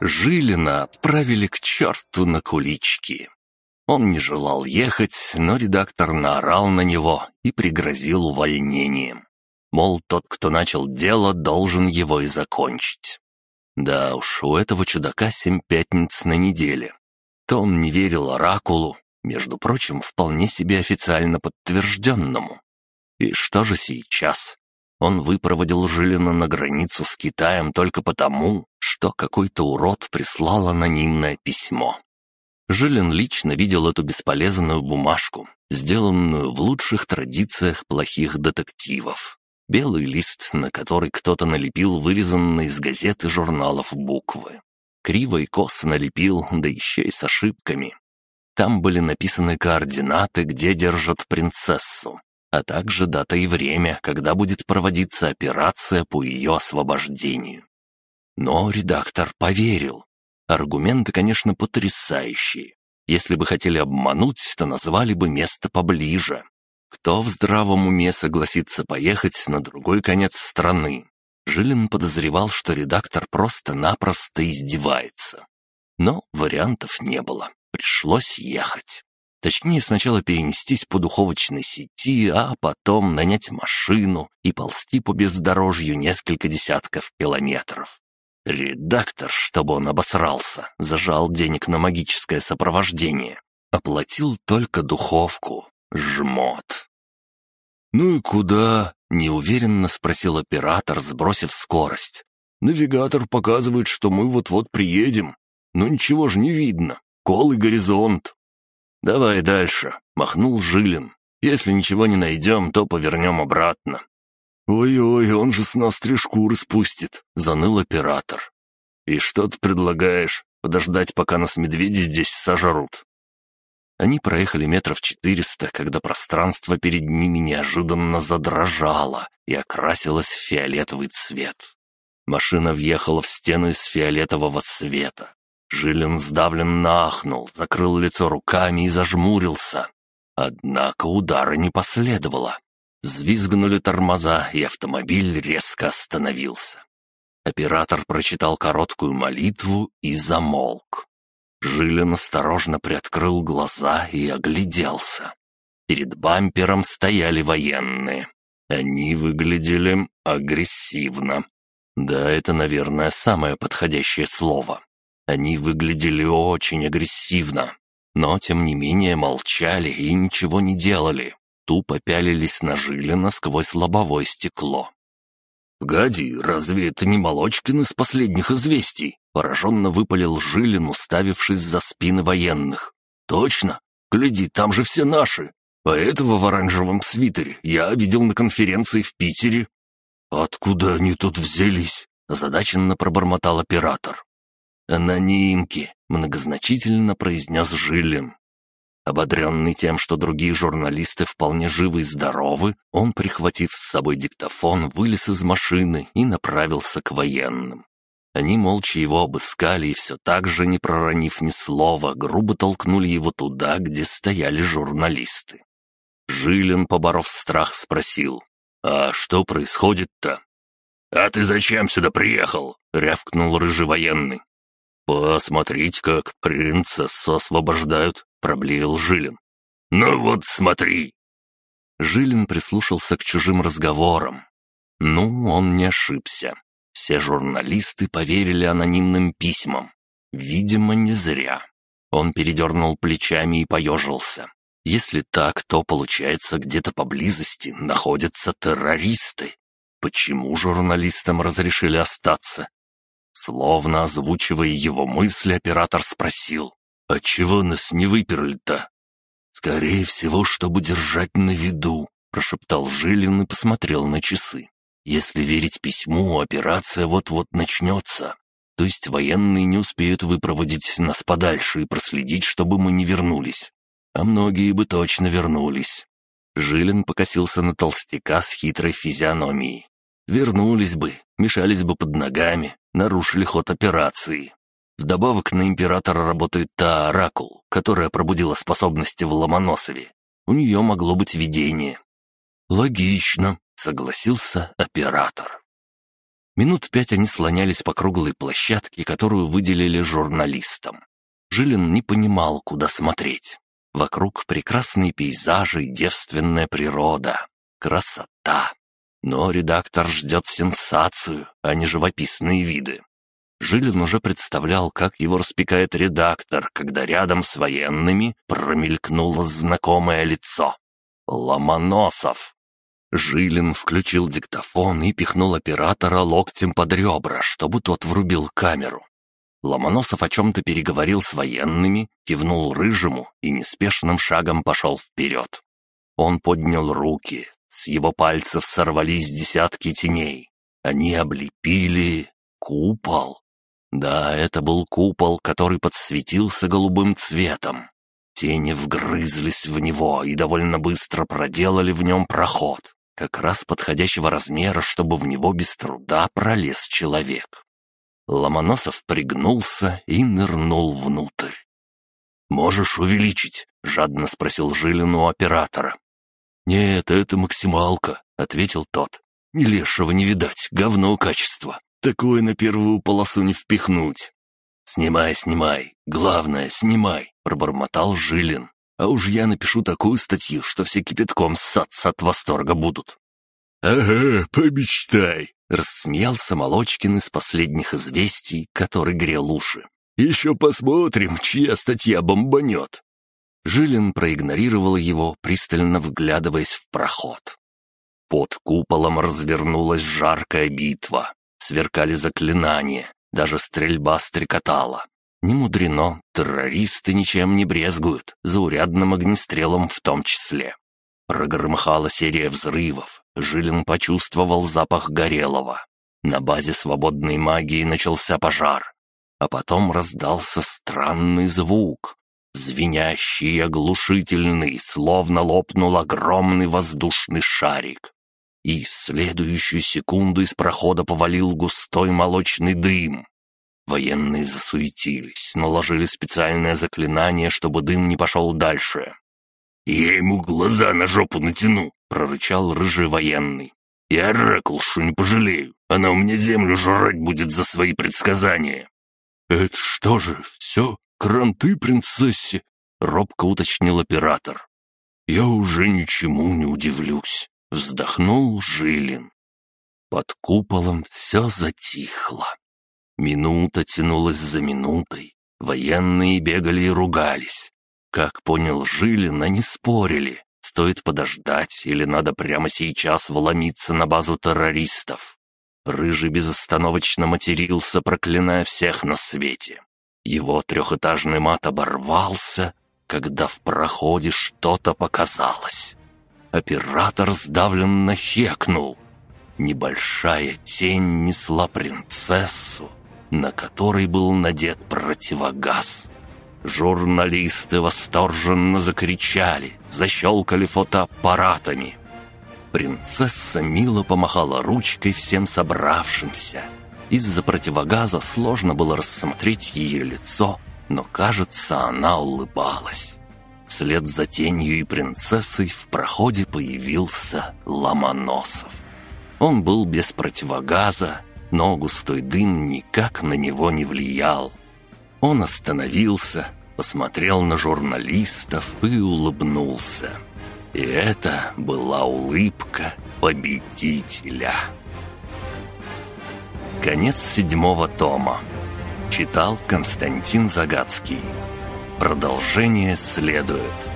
Жилина отправили к черту на кулички. Он не желал ехать, но редактор наорал на него и пригрозил увольнением. Мол, тот, кто начал дело, должен его и закончить. Да уж, у этого чудака семь пятниц на неделе. То он не верил оракулу, между прочим, вполне себе официально подтвержденному. И что же сейчас? Он выпроводил Жилина на границу с Китаем только потому, что какой-то урод прислал анонимное письмо. Жилин лично видел эту бесполезную бумажку, сделанную в лучших традициях плохих детективов. Белый лист, на который кто-то налепил вырезанные из газет и журналов буквы. Криво и косо налепил, да еще и с ошибками. Там были написаны координаты, где держат принцессу, а также дата и время, когда будет проводиться операция по ее освобождению. Но редактор поверил. Аргументы, конечно, потрясающие. Если бы хотели обмануть, то назвали бы место поближе. Кто в здравом уме согласится поехать на другой конец страны? Жилин подозревал, что редактор просто-напросто издевается. Но вариантов не было. Пришлось ехать. Точнее, сначала перенестись по духовочной сети, а потом нанять машину и ползти по бездорожью несколько десятков километров. Редактор, чтобы он обосрался, зажал денег на магическое сопровождение. Оплатил только духовку. Жмот. «Ну и куда?» — неуверенно спросил оператор, сбросив скорость. «Навигатор показывает, что мы вот-вот приедем. Но ничего же не видно. Колый горизонт». «Давай дальше», — махнул Жилин. «Если ничего не найдем, то повернем обратно. «Ой-ой, он же с нас три шкуры спустит», — заныл оператор. «И что ты предлагаешь? Подождать, пока нас медведи здесь сожрут?» Они проехали метров четыреста, когда пространство перед ними неожиданно задрожало и окрасилось в фиолетовый цвет. Машина въехала в стену из фиолетового цвета. Жилин сдавленно ахнул, закрыл лицо руками и зажмурился. Однако удара не последовало. Взвизгнули тормоза, и автомобиль резко остановился. Оператор прочитал короткую молитву и замолк. Жилин осторожно приоткрыл глаза и огляделся. Перед бампером стояли военные. Они выглядели агрессивно. Да, это, наверное, самое подходящее слово. Они выглядели очень агрессивно, но, тем не менее, молчали и ничего не делали тупо пялились на Жилина сквозь лобовое стекло. «Погоди, разве это не Молочкин из последних известий?» Пораженно выпалил Жилин, уставившись за спины военных. «Точно? Гляди, там же все наши. А этого в оранжевом свитере я видел на конференции в Питере». «Откуда они тут взялись?» — озадаченно пробормотал оператор. «Анонимки», — многозначительно произнес Жилин. Ободренный тем, что другие журналисты вполне живы и здоровы, он, прихватив с собой диктофон, вылез из машины и направился к военным. Они молча его обыскали и все так же, не проронив ни слова, грубо толкнули его туда, где стояли журналисты. Жилин, поборов страх, спросил, «А что происходит-то?» «А ты зачем сюда приехал?» — рявкнул рыжий военный. «Посмотреть, как принцессу освобождают», — проблеял Жилин. «Ну вот смотри!» Жилин прислушался к чужим разговорам. Ну, он не ошибся. Все журналисты поверили анонимным письмам. Видимо, не зря. Он передернул плечами и поежился. Если так, то, получается, где-то поблизости находятся террористы. Почему журналистам разрешили остаться? Словно озвучивая его мысли, оператор спросил, «А чего нас не выперли-то?» «Скорее всего, чтобы держать на виду», — прошептал Жилин и посмотрел на часы. «Если верить письму, операция вот-вот начнется. То есть военные не успеют выпроводить нас подальше и проследить, чтобы мы не вернулись. А многие бы точно вернулись». Жилин покосился на толстяка с хитрой физиономией. «Вернулись бы, мешались бы под ногами, нарушили ход операции. Вдобавок на императора работает та оракул, которая пробудила способности в Ломоносове. У нее могло быть видение. «Логично», — согласился оператор. Минут пять они слонялись по круглой площадке, которую выделили журналистам. Жилин не понимал, куда смотреть. Вокруг прекрасные пейзажи и девственная природа. Красота. Но редактор ждет сенсацию, а не живописные виды. Жилин уже представлял, как его распекает редактор, когда рядом с военными промелькнуло знакомое лицо. Ломоносов. Жилин включил диктофон и пихнул оператора локтем под ребра, чтобы тот врубил камеру. Ломоносов о чем-то переговорил с военными, кивнул рыжему и неспешным шагом пошел вперед. Он поднял руки, с его пальцев сорвались десятки теней. Они облепили купол. Да, это был купол, который подсветился голубым цветом. Тени вгрызлись в него и довольно быстро проделали в нем проход как раз подходящего размера, чтобы в него без труда пролез человек. Ломоносов пригнулся и нырнул внутрь. «Можешь увеличить?» — жадно спросил Жилин у оператора. «Нет, это максималка», — ответил тот. «Ни лешего не видать, говно качества. Такое на первую полосу не впихнуть». «Снимай, снимай, главное, снимай», — пробормотал Жилин. А уж я напишу такую статью, что все кипятком ссаться от восторга будут». «Ага, помечтай», — рассмеялся Молочкин из последних известий, который грел уши. «Еще посмотрим, чья статья бомбанет». Жилин проигнорировал его, пристально вглядываясь в проход. Под куполом развернулась жаркая битва. Сверкали заклинания, даже стрельба стрекотала. Не мудрено, террористы ничем не брезгуют, заурядным огнестрелом в том числе. Прогромыхала серия взрывов, Жилин почувствовал запах горелого. На базе свободной магии начался пожар. А потом раздался странный звук, звенящий и оглушительный, словно лопнул огромный воздушный шарик. И в следующую секунду из прохода повалил густой молочный дым. Военные засуетились, наложили специальное заклинание, чтобы дым не пошел дальше. «Я ему глаза на жопу натяну!» — прорычал рыжий военный. «И оракулшу не пожалею, она у меня землю жрать будет за свои предсказания!» «Это что же, все? Кранты принцессе?» — робко уточнил оператор. «Я уже ничему не удивлюсь», — вздохнул Жилин. Под куполом все затихло. Минута тянулась за минутой. Военные бегали и ругались. Как понял Жилин, они спорили. Стоит подождать или надо прямо сейчас вломиться на базу террористов. Рыжий безостановочно матерился, проклиная всех на свете. Его трехэтажный мат оборвался, когда в проходе что-то показалось. Оператор сдавленно хекнул. Небольшая тень несла принцессу, на который был надет противогаз. Журналисты восторженно закричали, защелкали фотоаппаратами. Принцесса мило помахала ручкой всем собравшимся. Из-за противогаза сложно было рассмотреть ее лицо, но, кажется, она улыбалась. Вслед за тенью и принцессой в проходе появился Ломоносов. Он был без противогаза, но густой дым никак на него не влиял. Он остановился, посмотрел на журналистов и улыбнулся. И это была улыбка победителя. Конец седьмого тома. Читал Константин Загадский. Продолжение следует.